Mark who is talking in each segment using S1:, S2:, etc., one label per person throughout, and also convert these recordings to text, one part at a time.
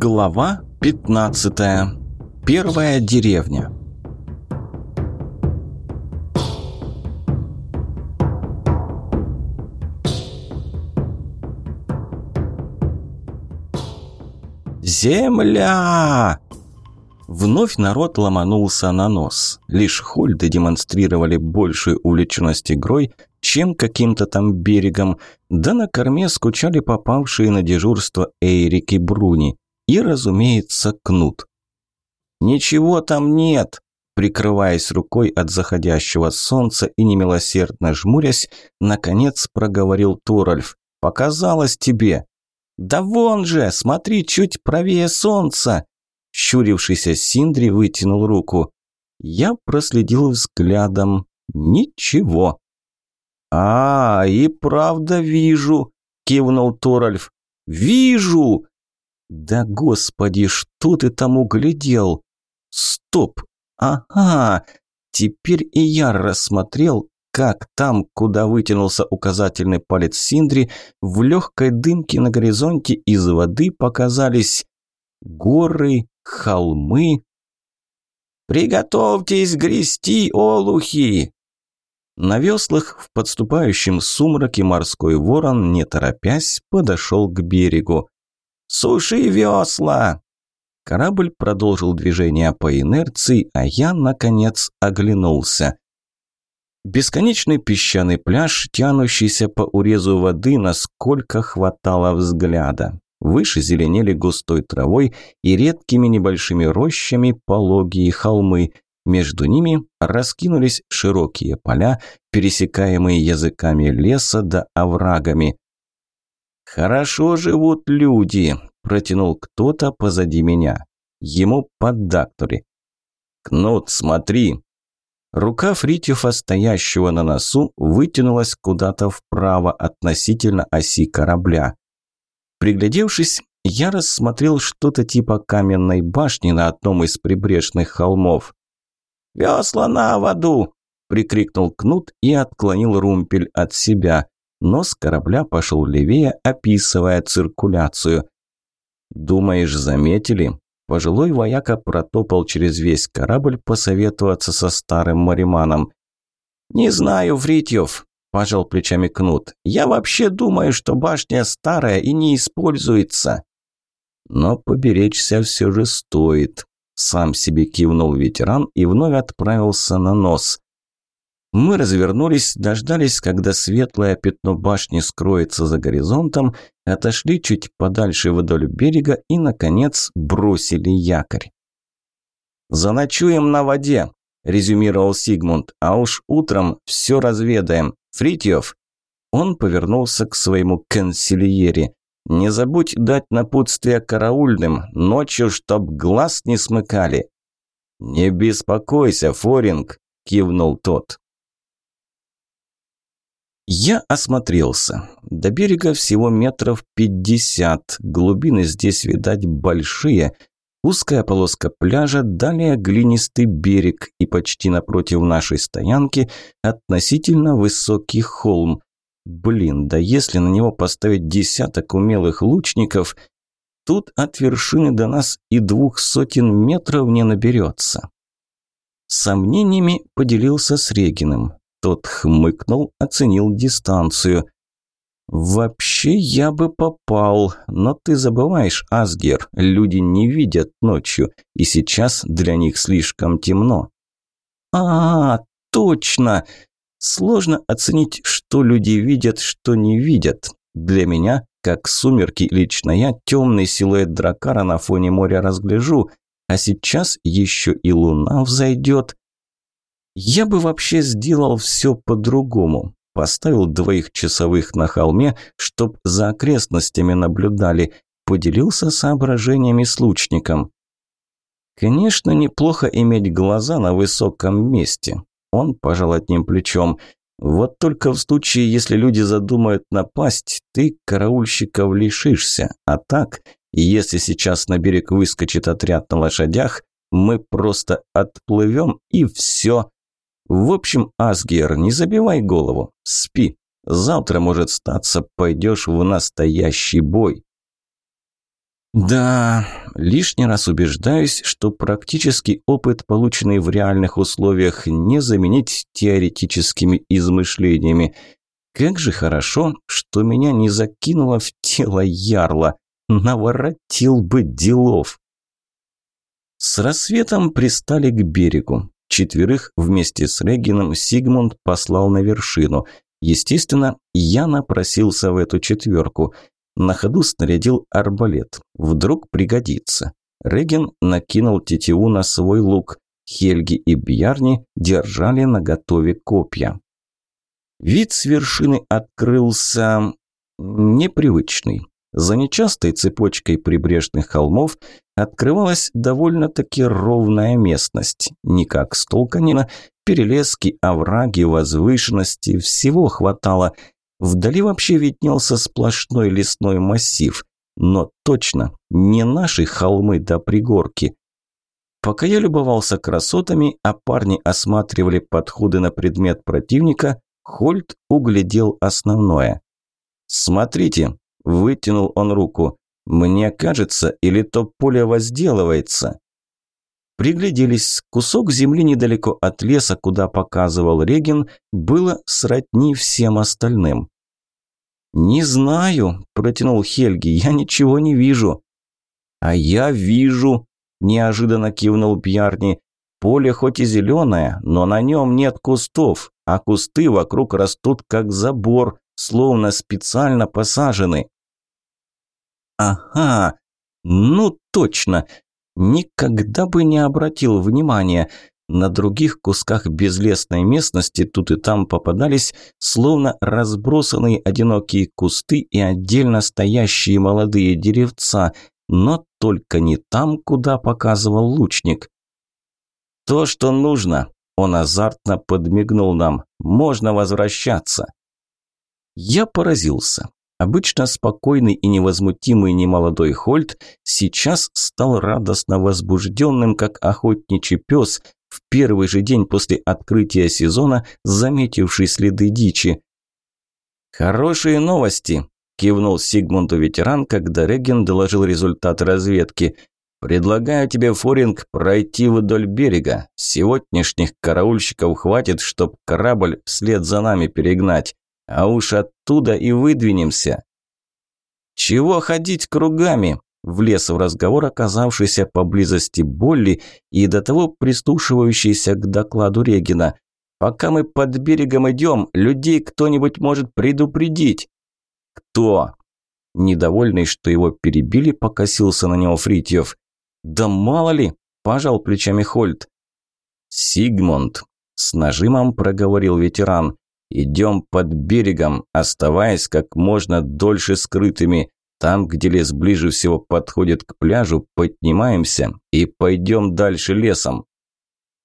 S1: Глава 15. Первая деревня. Земля! Вновь народ ломанулся на нос. Лишь хольды демонстрировали большую увлеченность игрой, чем каким-то там берегом, да на корме скучали попавшие на дежурство Эйрик и Бруни. И, разумеется, кнут. «Ничего там нет!» Прикрываясь рукой от заходящего солнца и немилосердно жмурясь, наконец проговорил Торальф. «Показалось тебе!» «Да вон же! Смотри, чуть правее солнца!» Щурившийся Синдри вытянул руку. Я проследил взглядом. Ничего. «А, и правда вижу!» – кивнул Торальф. «Вижу!» «Да господи, что ты там углядел?» «Стоп! Ага! Теперь и я рассмотрел, как там, куда вытянулся указательный палец Синдри, в легкой дымке на горизонте из воды показались горы, холмы. «Приготовьтесь грести, олухи!» На веслах в подступающем сумраке морской ворон, не торопясь, подошел к берегу. «Суши весла!» Корабль продолжил движение по инерции, а я, наконец, оглянулся. Бесконечный песчаный пляж, тянущийся по урезу воды, насколько хватало взгляда. Выше зеленели густой травой и редкими небольшими рощами пологие холмы. Между ними раскинулись широкие поля, пересекаемые языками леса да оврагами. «Хорошо живут люди», – протянул кто-то позади меня. Ему поддакнули. «Кнут, смотри!» Рука Фритьефа, стоящего на носу, вытянулась куда-то вправо относительно оси корабля. Приглядевшись, я рассмотрел что-то типа каменной башни на одном из прибрежных холмов. «Весла на воду!» – прикрикнул Кнут и отклонил румпель от себя. Нос корабля пошел левее, описывая циркуляцию. «Думаешь, заметили?» Пожилой вояка протопал через весь корабль посоветоваться со старым мариманом. «Не знаю, Фритьев», – пожал плечами Кнут. «Я вообще думаю, что башня старая и не используется». «Но поберечься все же стоит», – сам себе кивнул ветеран и вновь отправился на нос. Мы развернулись, дождались, когда светлое пятно башни скроется за горизонтом, отошли чуть подальше вдоль берега и, наконец, бросили якорь. «Заночуем на воде», – резюмировал Сигмунд, – «а уж утром все разведаем. Фритьев!» Он повернулся к своему консильере. «Не забудь дать напутствие караульным, ночью, чтоб глаз не смыкали». «Не беспокойся, Форинг», – кивнул тот. Я осмотрелся. До берега всего метров пятьдесят. Глубины здесь, видать, большие. Узкая полоска пляжа, далее глинистый берег и почти напротив нашей стоянки относительно высокий холм. Блин, да если на него поставить десяток умелых лучников, тут от вершины до нас и двух сотен метров не наберется. Сомнениями поделился с Региным. Тот хмыкнул, оценил дистанцию. «Вообще я бы попал, но ты забываешь, Асгер, люди не видят ночью, и сейчас для них слишком темно». «А, точно! Сложно оценить, что люди видят, что не видят. Для меня, как сумерки, лично я темный силуэт дракара на фоне моря разгляжу, а сейчас еще и луна взойдет. Я бы вообще сделал все по-другому. Поставил двоих часовых на холме, чтоб за окрестностями наблюдали. Поделился соображениями с лучником. Конечно, неплохо иметь глаза на высоком месте. Он пожал одним плечом. Вот только в случае, если люди задумают напасть, ты караульщиков лишишься. А так, если сейчас на берег выскочит отряд на лошадях, мы просто отплывем и все. В общем, Асгер, не забивай голову, спи. Завтра, может статься, пойдешь в настоящий бой. Да, лишний раз убеждаюсь, что практический опыт, полученный в реальных условиях, не заменить теоретическими измышлениями. Как же хорошо, что меня не закинуло в тело ярла. Наворотил бы делов. С рассветом пристали к берегу. Четверых вместе с Регином Сигмунд послал на вершину. Естественно, я напросился в эту четверку – на ходу снарядил арбалет. Вдруг пригодится. Реген накинул тетиву на свой лук. Хельги и Бьярни держали наготове копья. Вид с вершины открылся непривычный. За нечастой цепочкой прибрежных холмов открывалась довольно-таки ровная местность. Не как Столканина, перелески, овраги, возвышенности, всего хватало – Вдали вообще виднелся сплошной лесной массив, но точно не наши холмы до пригорки. Пока я любовался красотами, а парни осматривали подходы на предмет противника, Хольт углядел основное. «Смотрите», – вытянул он руку, – «мне кажется, или то поле возделывается?» Пригляделись, кусок земли недалеко от леса, куда показывал Реген, было сродни всем остальным. «Не знаю», – протянул Хельги, – «я ничего не вижу». «А я вижу», – неожиданно кивнул Бьярни. «Поле хоть и зеленое, но на нем нет кустов, а кусты вокруг растут как забор, словно специально посажены». «Ага, ну точно, Никогда бы не обратил внимания. На других кусках безлесной местности тут и там попадались словно разбросанные одинокие кусты и отдельно стоящие молодые деревца, но только не там, куда показывал лучник. «То, что нужно», – он азартно подмигнул нам, – «можно возвращаться». Я поразился. Обычно спокойный и невозмутимый немолодой Хольт сейчас стал радостно возбужденным, как охотничий пес, в первый же день после открытия сезона, заметивший следы дичи. «Хорошие новости», – кивнул Сигмунду ветеран, когда Реген доложил результат разведки. «Предлагаю тебе, Форинг, пройти вдоль берега. Сегодняшних караульщиков хватит, чтоб корабль вслед за нами перегнать а уж оттуда и выдвинемся. Чего ходить кругами? Влез в разговор, оказавшийся поблизости Болли и до того прислушивающийся к докладу Регина. «Пока мы под берегом идем, людей кто-нибудь может предупредить». «Кто?» Недовольный, что его перебили, покосился на него Фритьев. «Да мало ли!» – пожал плечами Хольт. «Сигмунд!» – с нажимом проговорил ветеран. Идем под берегом, оставаясь как можно дольше скрытыми. Там, где лес ближе всего подходит к пляжу, поднимаемся и пойдем дальше лесом.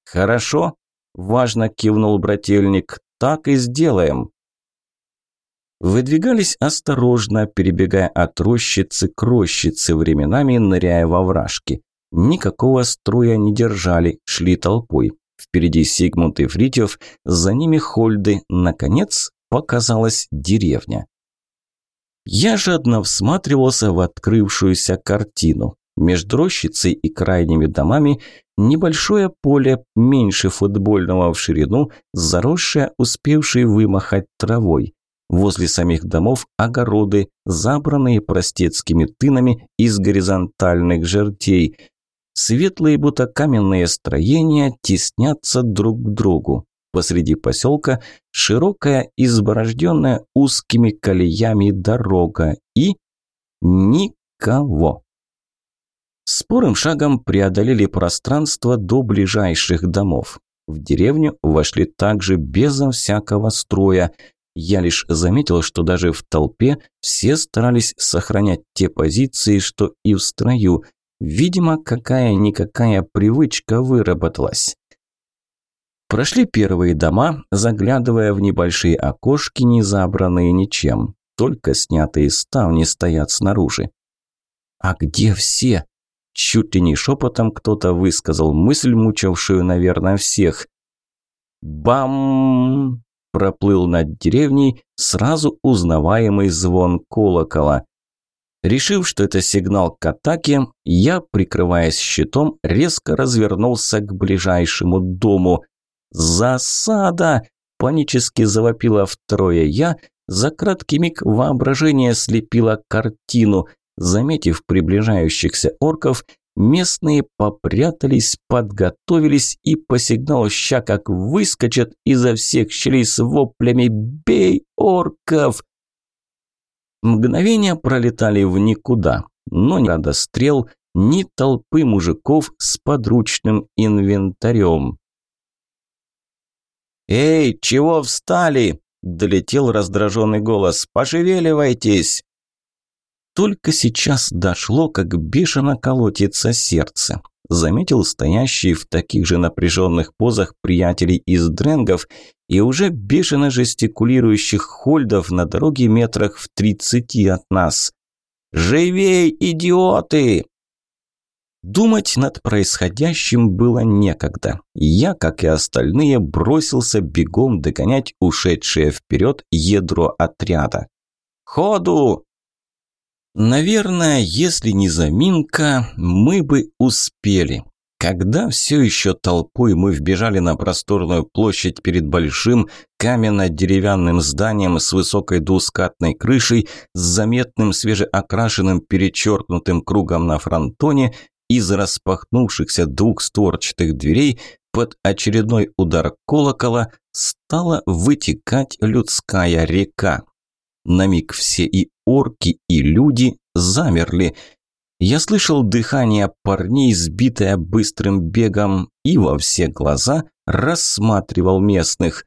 S1: Хорошо, важно кивнул брательник. Так и сделаем. Выдвигались осторожно, перебегая от рощицы к рощице, временами ныряя во вражки. Никакого строя не держали, шли толпой. Впереди Сигмунд и Фритьев, за ними Хольды. Наконец показалась деревня. Я жадно всматривался в открывшуюся картину. Между рощицей и крайними домами небольшое поле, меньше футбольного в ширину, заросшее, успевшее вымахать травой. Возле самих домов огороды, забранные простецкими тынами из горизонтальных жертей – Светлые будто каменные строения теснятся друг к другу. Посреди поселка широкая, изборожденная узкими колеями дорога и никого. Спорым шагом преодолели пространство до ближайших домов. В деревню вошли также безо всякого строя. Я лишь заметил, что даже в толпе все старались сохранять те позиции, что и в строю, Видимо, какая-никакая привычка выработалась. Прошли первые дома, заглядывая в небольшие окошки, не забранные ничем. Только снятые ставни стоят снаружи. «А где все?» Чуть ли не шепотом кто-то высказал мысль, мучавшую, наверное, всех. «Бам!» – проплыл над деревней сразу узнаваемый звон колокола. Решив, что это сигнал к атаке, я, прикрываясь щитом, резко развернулся к ближайшему дому. «Засада!» – панически завопила второе я. За краткий миг воображение слепило картину. Заметив приближающихся орков, местные попрятались, подготовились и по сигналу ща как выскочат изо всех щелей с воплями «Бей орков!» Мгновения пролетали в никуда, но ни рада стрел, ни толпы мужиков с подручным инвентарем. «Эй, чего встали?» – долетел раздраженный голос. «Пошевеливайтесь!» Только сейчас дошло, как бешено колотится сердце. Заметил стоящие в таких же напряженных позах приятелей из дренгов и уже бешено жестикулирующих хольдов на дороге метрах в тридцати от нас. «Живей, идиоты!» Думать над происходящим было некогда. Я, как и остальные, бросился бегом догонять ушедшее вперед ядро отряда. «Ходу!» Наверное, если не заминка, мы бы успели. Когда все еще толпой мы вбежали на просторную площадь перед большим каменно-деревянным зданием с высокой двускатной крышей, с заметным свежеокрашенным перечеркнутым кругом на фронтоне, из распахнувшихся двух створчатых дверей под очередной удар колокола стала вытекать людская река. На миг все и орки, и люди замерли – я слышал дыхание парней, сбитое быстрым бегом, и во все глаза рассматривал местных.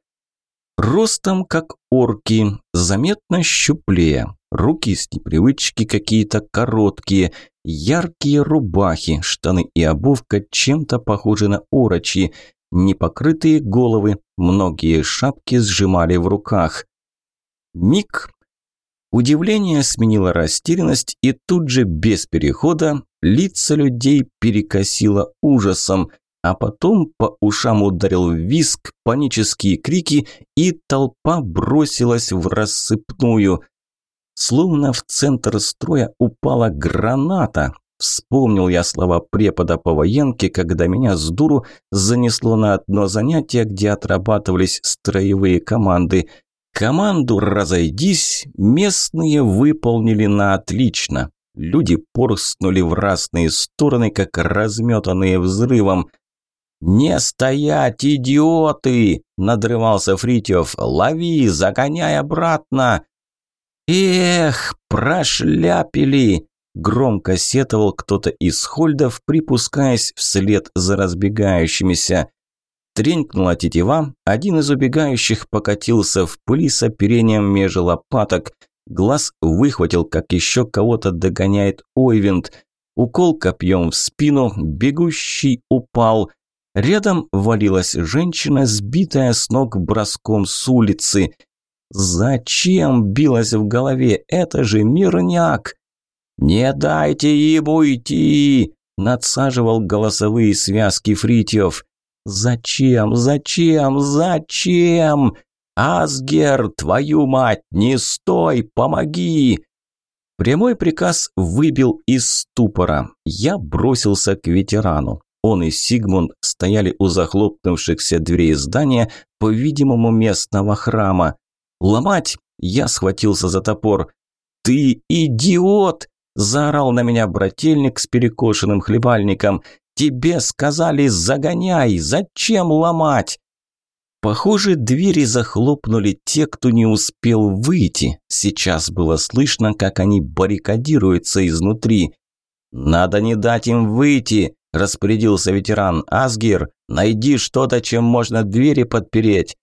S1: Ростом, как орки, заметно щуплее. Руки с непривычки какие-то короткие, яркие рубахи, штаны и обувка чем-то похожи на орочи, непокрытые головы, многие шапки сжимали в руках. Миг, Удивление сменило растерянность, и тут же, без перехода, лица людей перекосило ужасом, а потом по ушам ударил виск, панические крики, и толпа бросилась в рассыпную. Словно в центр строя упала граната. Вспомнил я слова препода по военке, когда меня с дуру занесло на одно занятие, где отрабатывались строевые команды – Команду «Разойдись» местные выполнили на отлично. Люди порснули в разные стороны, как разметанные взрывом. «Не стоять, идиоты!» – надрывался Фритьев. «Лови, загоняй обратно!» «Эх, прошляпили!» – громко сетовал кто-то из хольдов, припускаясь вслед за разбегающимися. Тренькнула тетива, один из убегающих покатился в пыли с оперением между лопаток. Глаз выхватил, как еще кого-то догоняет Ойвент. Укол копьем в спину, бегущий упал. Рядом валилась женщина, сбитая с ног броском с улицы. «Зачем?» – билась в голове. «Это же мирняк!» «Не дайте ему уйти!» – надсаживал голосовые связки Фритьев. «Зачем? Зачем? Зачем? Асгер, твою мать, не стой, помоги!» Прямой приказ выбил из ступора. Я бросился к ветерану. Он и Сигмунд стояли у захлопнувшихся дверей здания, по-видимому, местного храма. «Ломать!» – я схватился за топор. «Ты идиот!» – заорал на меня брательник с перекошенным хлебальником. Тебе сказали загоняй, зачем ломать? Похоже, двери захлопнули те, кто не успел выйти. Сейчас было слышно, как они баррикадируются изнутри. «Надо не дать им выйти», – распорядился ветеран. «Асгир, найди что-то, чем можно двери подпереть».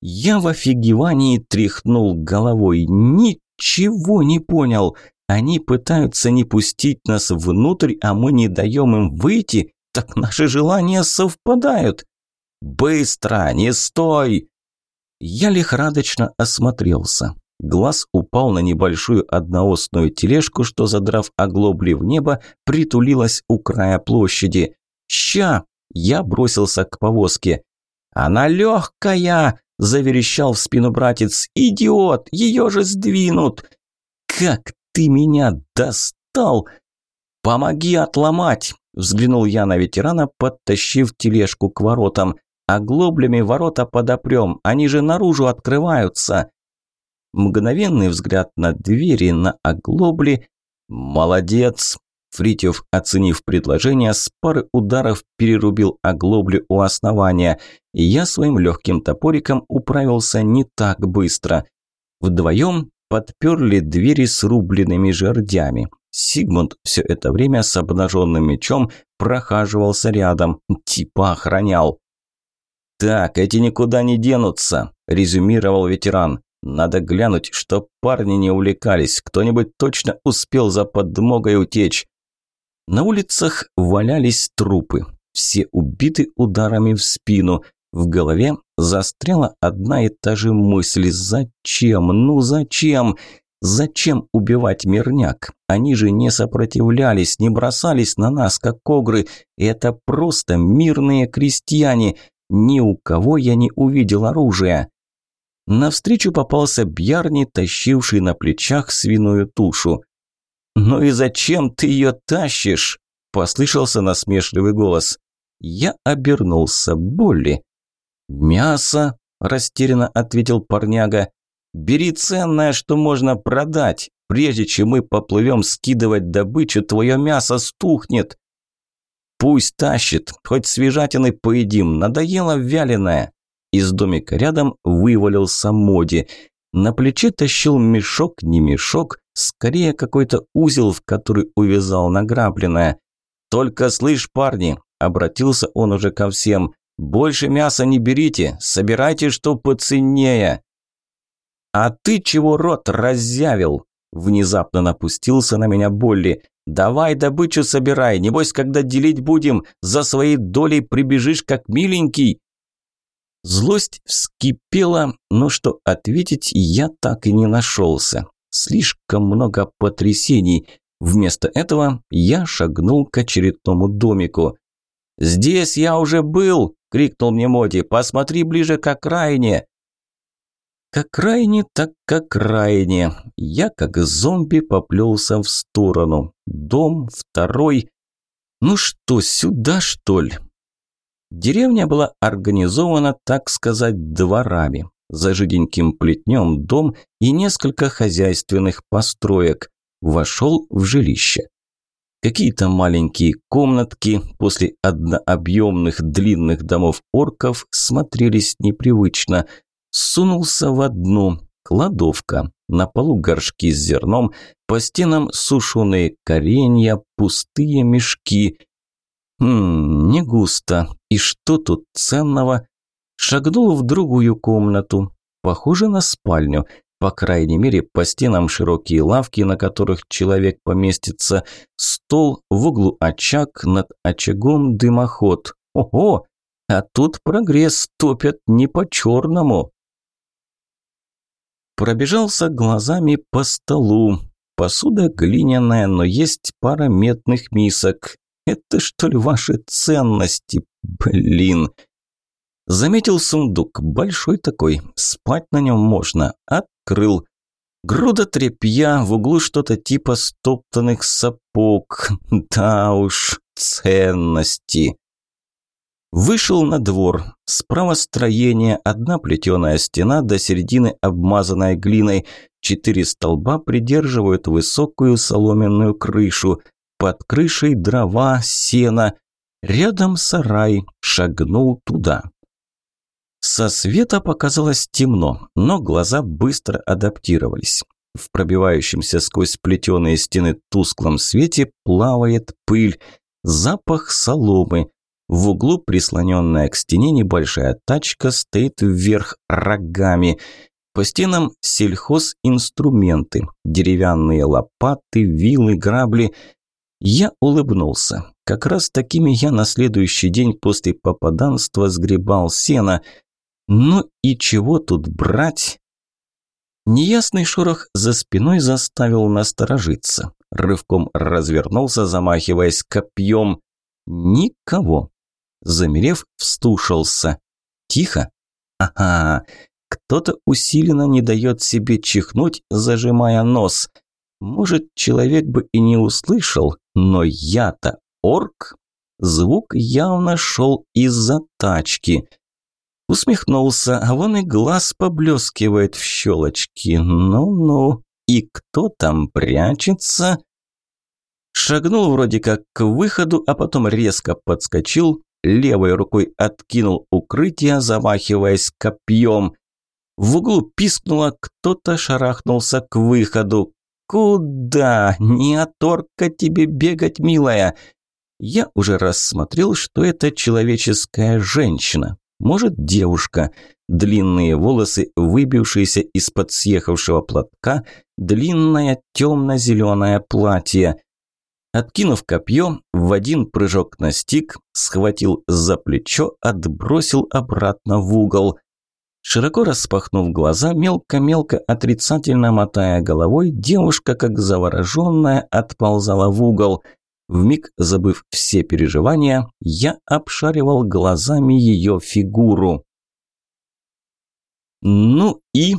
S1: Я в офигевании тряхнул головой. Ничего не понял. Они пытаются не пустить нас внутрь, а мы не даем им выйти, так наши желания совпадают. Быстро, не стой! Я лихорадочно осмотрелся. Глаз упал на небольшую одноосную тележку, что, задрав оглобли в небо, притулилась у края площади. «Ща!» – я бросился к повозке. «Она легкая!» – заверещал в спину братец. «Идиот! Ее же сдвинут!» «Как ты меня достал! Помоги отломать!» Взглянул я на ветерана, подтащив тележку к воротам. «Оглоблями ворота подопрем, они же наружу открываются!» Мгновенный взгляд на двери, на оглобли. «Молодец!» Фритьев, оценив предложение, с пары ударов перерубил оглоблю у основания. И я своим легким топориком управился не так быстро. Вдвоем подперли двери с рубленными жердями. Сигмунд все это время с обнаженным мечом прохаживался рядом, типа охранял. «Так, эти никуда не денутся», – резюмировал ветеран. «Надо глянуть, чтоб парни не увлекались, кто-нибудь точно успел за подмогой утечь». На улицах валялись трупы, все убиты ударами в спину. В голове застряла одна и та же мысль «Зачем? Ну зачем?» Зачем убивать мирняк? Они же не сопротивлялись, не бросались на нас, как огры. Это просто мирные крестьяне. Ни у кого я не увидел оружия. Навстречу попался Бьярни, тащивший на плечах свиную тушу. «Ну и зачем ты ее тащишь?» – послышался насмешливый голос. Я обернулся. Болли. «Мясо?» – растерянно ответил парняга. Бери ценное, что можно продать. Прежде чем мы поплывем скидывать добычу, твое мясо стухнет. Пусть тащит, хоть свежатины поедим, надоело вяленое. Из домика рядом вывалился Моди. На плече тащил мешок, не мешок, скорее какой-то узел, в который увязал награбленное. «Только слышь, парни!» – обратился он уже ко всем. «Больше мяса не берите, собирайте, что поценнее!» «А ты чего рот разъявил?» Внезапно напустился на меня Болли. «Давай добычу собирай, небось, когда делить будем, за своей долей прибежишь как миленький». Злость вскипела, но что ответить я так и не нашелся. Слишком много потрясений. Вместо этого я шагнул к очередному домику. «Здесь я уже был!» – крикнул мне Моди. «Посмотри ближе к окраине!» Как крайне, так как крайне. Я как зомби поплелся в сторону. Дом, второй. Ну что, сюда что ли? Деревня была организована, так сказать, дворами. За жиденьким плетнем дом и несколько хозяйственных построек. Вошел в жилище. Какие-то маленькие комнатки после однообъемных длинных домов орков смотрелись непривычно – Сунулся в одну. Кладовка. На полу горшки с зерном, по стенам сушеные коренья, пустые мешки. Хм, не густо. И что тут ценного? Шагнул в другую комнату. Похоже на спальню. По крайней мере, по стенам широкие лавки, на которых человек поместится, стол, в углу очаг, над очагом дымоход. Ого! А тут прогресс топят не по-черному. Пробежался глазами по столу. Посуда глиняная, но есть пара медных мисок. Это что ли ваши ценности? Блин. Заметил сундук, большой такой, спать на нем можно. Открыл. Груда тряпья, в углу что-то типа стоптанных сапог. Да уж, ценности. Вышел на двор. Справа строение, одна плетеная стена до середины обмазанная глиной. Четыре столба придерживают высокую соломенную крышу. Под крышей дрова, сено. Рядом сарай. Шагнул туда. Со света показалось темно, но глаза быстро адаптировались. В пробивающемся сквозь плетеные стены тусклом свете плавает пыль. Запах соломы. В углу, прислоненная к стене, небольшая тачка стоит вверх рогами. По стенам сельхозинструменты, деревянные лопаты, вилы, грабли. Я улыбнулся. Как раз такими я на следующий день после попаданства сгребал сено. Ну и чего тут брать? Неясный шорох за спиной заставил насторожиться. Рывком развернулся, замахиваясь копьем. Никого. Замерев, встушился. Тихо? Ага, кто-то усиленно не дает себе чихнуть, зажимая нос. Может, человек бы и не услышал, но я-то орк. Звук явно шел из-за тачки. Усмехнулся, а вон и глаз поблескивает в щелочки. Ну-ну, и кто там прячется? Шагнул вроде как к выходу, а потом резко подскочил, левой рукой откинул укрытие, замахиваясь копьем. В углу пискнуло, кто-то шарахнулся к выходу. «Куда? Не оторка тебе бегать, милая!» Я уже рассмотрел, что это человеческая женщина. Может, девушка. Длинные волосы, выбившиеся из-под съехавшего платка, длинное темно-зеленое платье. Откинув копье, в один прыжок настиг, схватил за плечо, отбросил обратно в угол. Широко распахнув глаза, мелко-мелко отрицательно мотая головой, девушка, как завороженная, отползала в угол. Вмиг забыв все переживания, я обшаривал глазами ее фигуру. «Ну и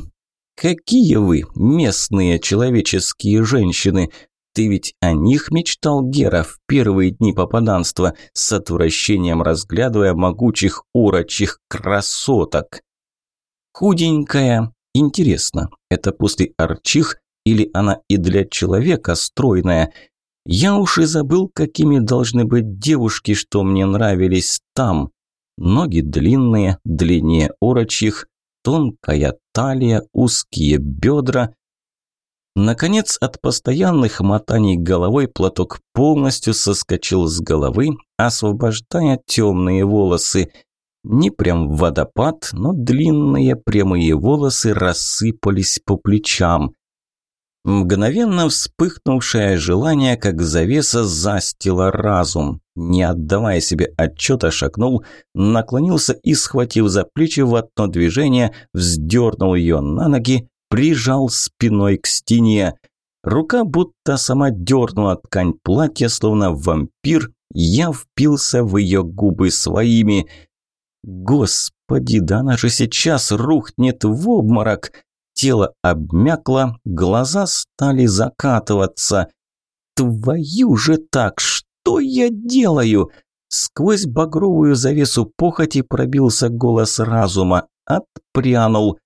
S1: какие вы, местные человеческие женщины!» Ты ведь о них мечтал Гера в первые дни попаданства, с отвращением разглядывая могучих урочих красоток. Худенькая. Интересно, это после арчих или она и для человека стройная? Я уж и забыл, какими должны быть девушки, что мне нравились там. Ноги длинные, длиннее орочих, тонкая талия, узкие бедра, Наконец, от постоянных мотаний головой платок полностью соскочил с головы, освобождая темные волосы. Не прям водопад, но длинные прямые волосы рассыпались по плечам. Мгновенно вспыхнувшее желание, как завеса, застило разум. Не отдавая себе отчета, шагнул, наклонился и, схватив за плечи в одно движение, вздернул ее на ноги, прижал спиной к стене. Рука будто сама дернула ткань платья, словно вампир, я впился в ее губы своими. Господи, да она же сейчас рухнет в обморок. Тело обмякло, глаза стали закатываться. Твою же так, что я делаю? Сквозь багровую завесу похоти пробился голос разума, отпрянул.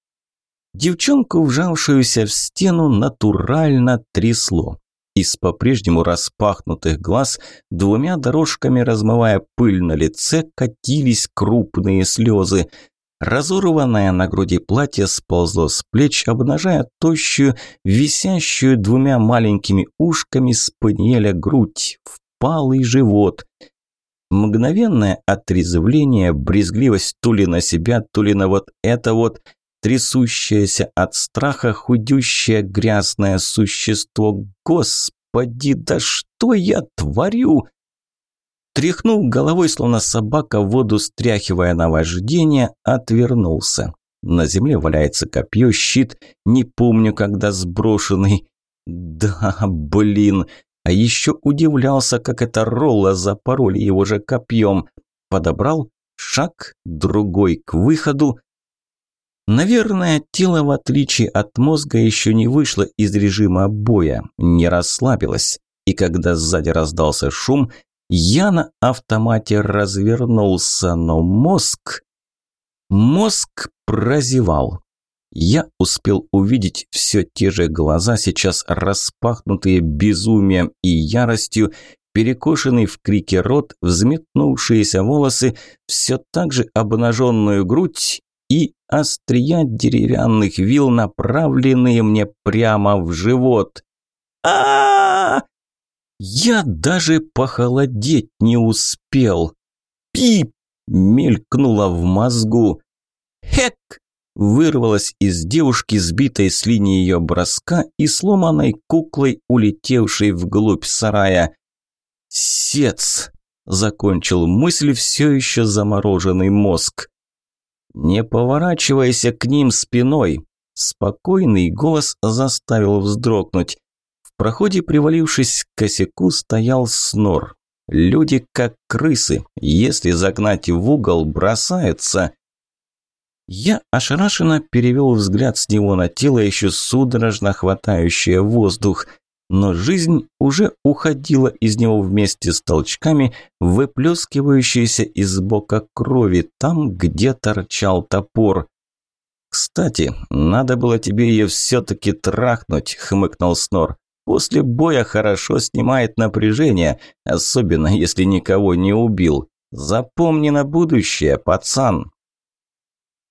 S1: Девчонку, вжавшуюся в стену, натурально трясло. Из по-прежнему распахнутых глаз, двумя дорожками размывая пыль на лице, катились крупные слезы. Разорванное на груди платье сползло с плеч, обнажая тощую, висящую двумя маленькими ушками спаниеля грудь, впалый живот. Мгновенное отрезвление, брезгливость то ли на себя, то ли на вот это вот – трясущееся от страха худющее грязное существо. Господи, да что я творю? Тряхнув головой, словно собака, воду стряхивая на вождение, отвернулся. На земле валяется копье, щит, не помню, когда сброшенный. Да, блин, а еще удивлялся, как это Ролла запороли его же копьем. Подобрал шаг, другой к выходу, Наверное, тело, в отличие от мозга, еще не вышло из режима боя, не расслабилось. И когда сзади раздался шум, я на автомате развернулся, но мозг... Мозг прозевал. Я успел увидеть все те же глаза, сейчас распахнутые безумием и яростью, перекошенный в крике рот, взметнувшиеся волосы, все так же обнаженную грудь и острия деревянных вил, направленные мне прямо в живот. а, Я даже похолодеть не успел. «Пип!» – мелькнуло в мозгу. «Хек!» – вырвалась из девушки, сбитой с линии ее броска и сломанной куклой, улетевшей вглубь сарая. «Сец!» – закончил мысль все еще замороженный мозг. «Не поворачивайся к ним спиной!» Спокойный голос заставил вздрогнуть. Проходе, привалившись к косяку, стоял снор. Люди как крысы, если загнать в угол, бросаются. Я ошарашенно перевел взгляд с него на тело, еще судорожно хватающее воздух. но жизнь уже уходила из него вместе с толчками, выплескивающейся из бока крови, там, где торчал топор. «Кстати, надо было тебе ее все-таки трахнуть», – хмыкнул Снор. «После боя хорошо снимает напряжение, особенно если никого не убил. Запомни на будущее, пацан».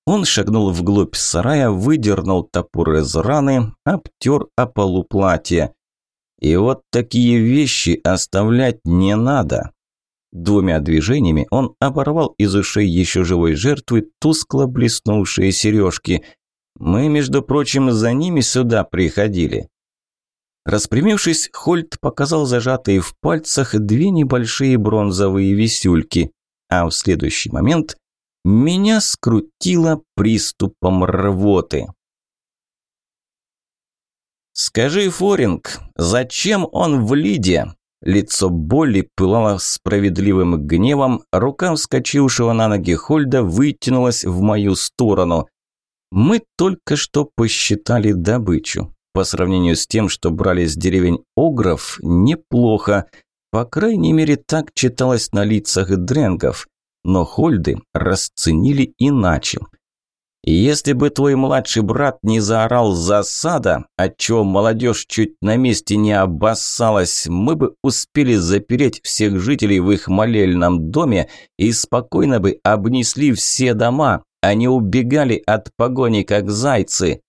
S1: Он шагнул вглубь сарая, выдернул топор из раны, обтер о полу платья. И вот такие вещи оставлять не надо. Двумя движениями он оборвал из ушей еще живой жертвы тускло блеснувшие сережки. Мы, между прочим, за ними сюда приходили. Распрямившись, Хольт показал зажатые в пальцах две небольшие бронзовые висюльки, а в следующий момент меня скрутило приступом рвоты. «Скажи, Форинг, зачем он в Лиде?» Лицо Болли пылало справедливым гневом, рука вскочившего на ноги Хольда вытянулась в мою сторону. Мы только что посчитали добычу. По сравнению с тем, что брали с деревень Огров, неплохо. По крайней мере, так читалось на лицах дренгов. Но Хольды расценили иначе. Если бы твой младший брат не заорал «засада», отчего молодежь чуть на месте не обоссалась, мы бы успели запереть всех жителей в их молельном доме и спокойно бы обнесли все дома, а не убегали от погони, как зайцы.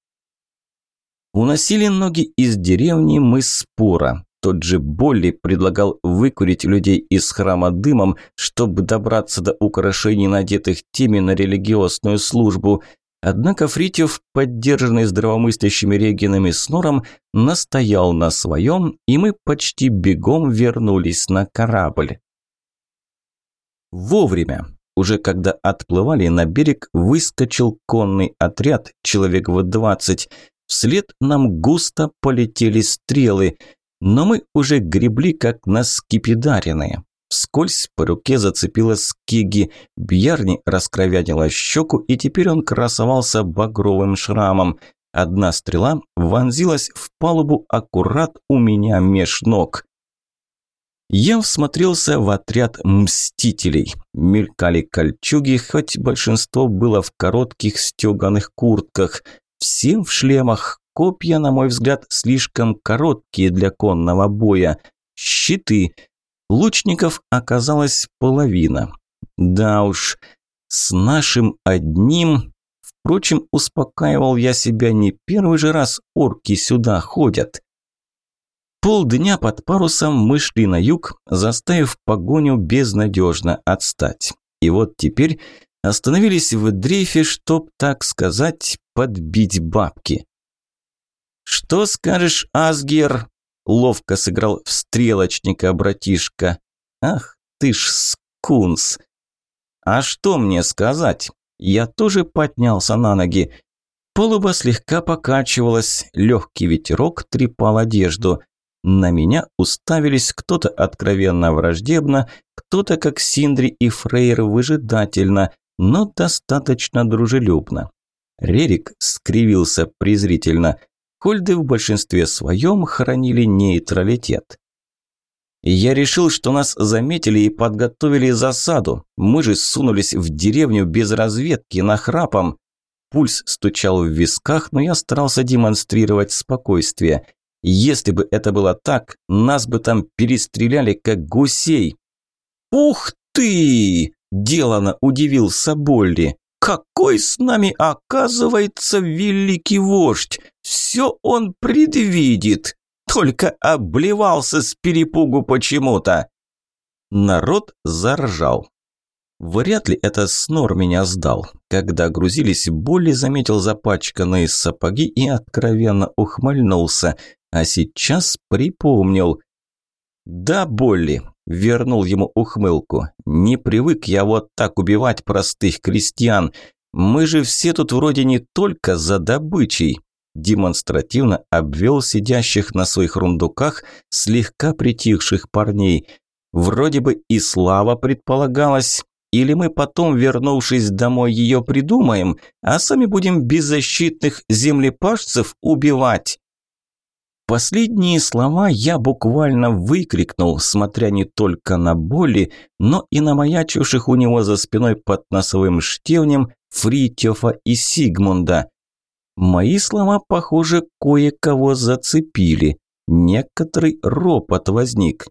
S1: Уносили ноги из деревни мы спора. Тот же Болли предлагал выкурить людей из храма дымом, чтобы добраться до украшений, надетых теми на религиозную службу – Однако Фритьев, поддержанный здравомыслящими регинами с Нором, настоял на своем, и мы почти бегом вернулись на корабль. Вовремя. Уже когда отплывали на берег, выскочил конный отряд, человек в двадцать. Вслед нам густо полетели стрелы, но мы уже гребли, как на скипидаренные. Вскользь по руке зацепила скиги, Бьярни раскровянила щеку, и теперь он красовался багровым шрамом. Одна стрела вонзилась в палубу аккурат у меня меж ног. Я всмотрелся в отряд мстителей. Мелькали кольчуги, хоть большинство было в коротких стеганых куртках. Все в шлемах, копья, на мой взгляд, слишком короткие для конного боя. Щиты – Лучников оказалось половина. Да уж, с нашим одним... Впрочем, успокаивал я себя не первый же раз орки сюда ходят. Полдня под парусом мы шли на юг, заставив погоню безнадежно отстать. И вот теперь остановились в дрейфе, чтоб, так сказать, подбить бабки. «Что скажешь, Асгер?» Ловко сыграл в стрелочника братишка. Ах ты ж скунс. А что мне сказать? Я тоже поднялся на ноги. Полуба слегка покачивалась, легкий ветерок трепал одежду. На меня уставились кто-то откровенно враждебно, кто-то, как Синдри и Фрейр, выжидательно, но достаточно дружелюбно. Рерик скривился презрительно. Хольды в большинстве своем хранили нейтралитет. Я решил, что нас заметили и подготовили засаду. Мы же сунулись в деревню без разведки, нахрапом. Пульс стучал в висках, но я старался демонстрировать спокойствие. Если бы это было так, нас бы там перестреляли, как гусей. «Ух ты!» – делано удивился Болли. Какой с нами оказывается великий вождь! Все он предвидит, только обливался с перепугу почему-то. Народ заржал. Вряд ли это снор меня сдал. Когда грузились, Болли заметил запачканные сапоги и откровенно ухмыльнулся, а сейчас припомнил. «Да, Болли, Вернул ему ухмылку. «Не привык я вот так убивать простых крестьян. Мы же все тут вроде не только за добычей». Демонстративно обвел сидящих на своих рундуках слегка притихших парней. Вроде бы и слава предполагалась, или мы потом, вернувшись домой, ее придумаем, а сами будем беззащитных землепашцев убивать. Последние слова я буквально выкрикнул, смотря не только на боли, но и на маячивших у него за спиной под носовым штевнем Фритёфа и Сигмунда. Мои слова, похоже, кое-кого зацепили. Некоторый ропот возник.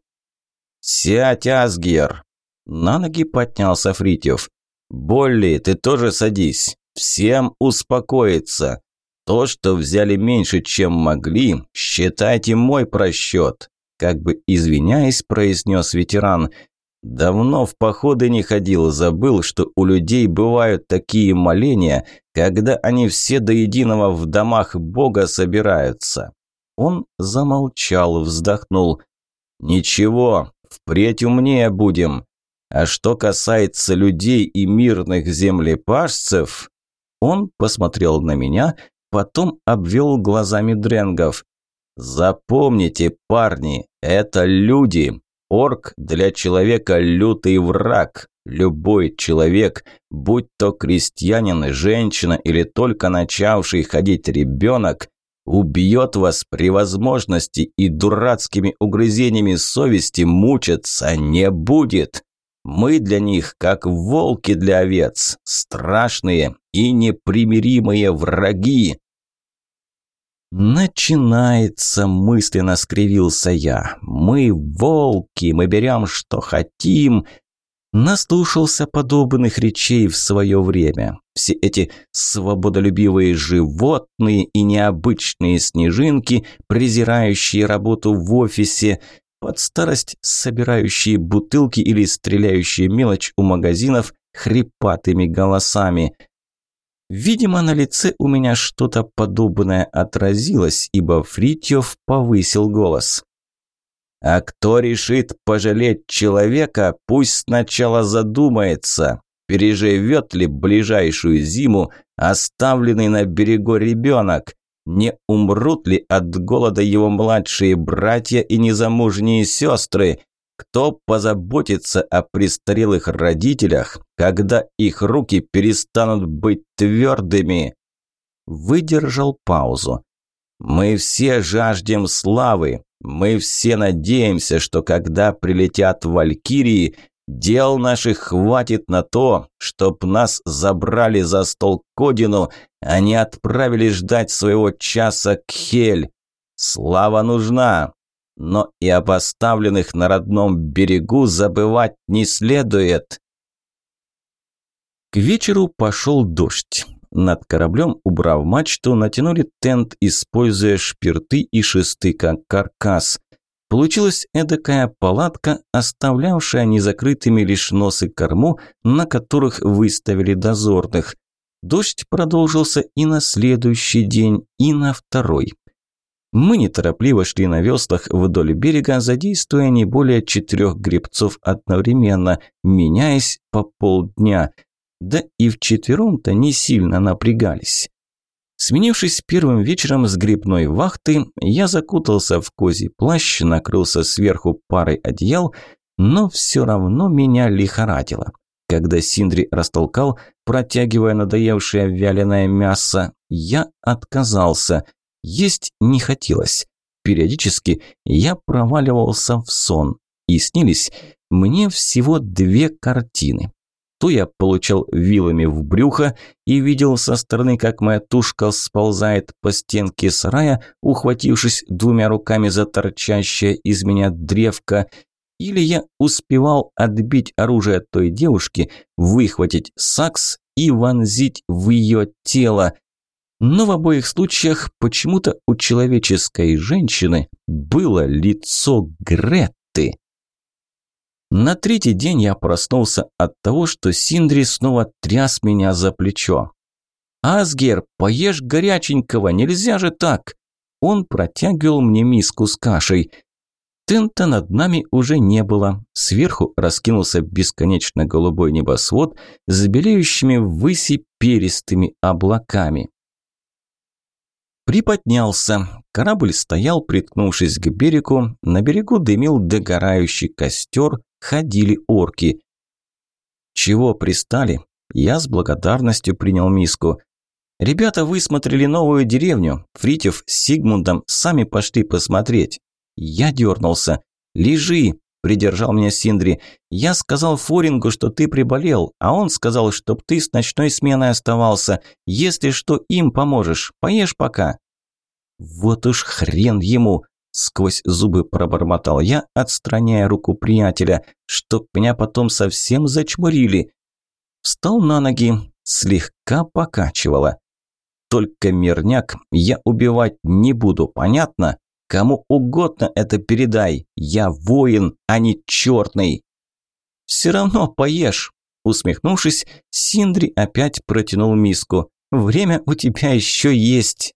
S1: «Сядь, Асгер!» На ноги поднялся Фритьев. «Болли, ты тоже садись. Всем успокоиться. То, что взяли меньше, чем могли, считайте мой просчет», как бы извиняясь, произнес ветеран. «Давно в походы не ходил, забыл, что у людей бывают такие моления, когда они все до единого в домах Бога собираются». Он замолчал, вздохнул. «Ничего, впредь умнее будем. А что касается людей и мирных землепашцев...» Он посмотрел на меня, потом обвел глазами дренгов. «Запомните, парни, это люди. Орк для человека лютый враг. Любой человек, будь то крестьянин, женщина или только начавший ходить ребенок, убьет вас при возможности и дурацкими угрызениями совести мучиться не будет. Мы для них как волки для овец, страшные и непримиримые враги. «Начинается», – мысленно скривился я. «Мы волки, мы берем, что хотим». Наслушался подобных речей в свое время. Все эти свободолюбивые животные и необычные снежинки, презирающие работу в офисе – под старость собирающие бутылки или стреляющие мелочь у магазинов хрипатыми голосами. Видимо, на лице у меня что-то подобное отразилось, ибо Фритьев повысил голос. «А кто решит пожалеть человека, пусть сначала задумается, переживет ли ближайшую зиму оставленный на берегу ребенок, не умрут ли от голода его младшие братья и незамужние сестры? Кто позаботится о престарелых родителях, когда их руки перестанут быть твердыми? Выдержал паузу. Мы все жаждем славы. Мы все надеемся, что когда прилетят валькирии, Дел наших хватит на то, чтоб нас забрали за стол Кодину, а не отправили ждать своего часа к Хель. Слава нужна, но и о поставленных на родном берегу забывать не следует. К вечеру пошел дождь. Над кораблем, убрав мачту, натянули тент, используя шпирты и шесты как каркас. Получилась эдакая палатка, оставлявшая незакрытыми лишь нос и корму, на которых выставили дозорных. Дождь продолжился и на следующий день, и на второй. Мы неторопливо шли на веслах вдоль берега, задействуя не более четырех гребцов одновременно, меняясь по полдня. Да и вчетвером-то не сильно напрягались. Сменившись первым вечером с грибной вахты, я закутался в козий плащ, накрылся сверху парой одеял, но все равно меня лихорадило. Когда Синдри растолкал, протягивая надоевшее вяленое мясо, я отказался. Есть не хотелось. Периодически я проваливался в сон. И снились мне всего две картины то я получал вилами в брюхо и видел со стороны, как моя тушка сползает по стенке сарая, ухватившись двумя руками за торчащее из меня древко, или я успевал отбить оружие той девушки, выхватить сакс и вонзить в ее тело. Но в обоих случаях почему-то у человеческой женщины было лицо Гретты. На третий день я проснулся от того, что Синдри снова тряс меня за плечо. «Асгер, поешь горяченького, нельзя же так!» Он протягивал мне миску с кашей. Тента над нами уже не было. Сверху раскинулся бесконечно голубой небосвод с белеющими ввыси перистыми облаками. Приподнялся. Корабль стоял, приткнувшись к берегу. На берегу дымил догорающий костер, ходили орки. «Чего пристали?» Я с благодарностью принял миску. Ребята высмотрели новую деревню. Фритьев с Сигмундом сами пошли посмотреть. Я дернулся. «Лежи!» – придержал меня Синдри. «Я сказал Форингу, что ты приболел, а он сказал, чтоб ты с ночной сменой оставался. Если что, им поможешь. Поешь пока». «Вот уж хрен ему!» – сквозь зубы пробормотал я, отстраняя руку приятеля, чтоб меня потом совсем зачмурили. Встал на ноги, слегка покачивало. «Только мирняк я убивать не буду, понятно? Кому угодно это передай. Я воин, а не черный». «Все равно поешь», – усмехнувшись, Синдри опять протянул миску. «Время у тебя еще есть».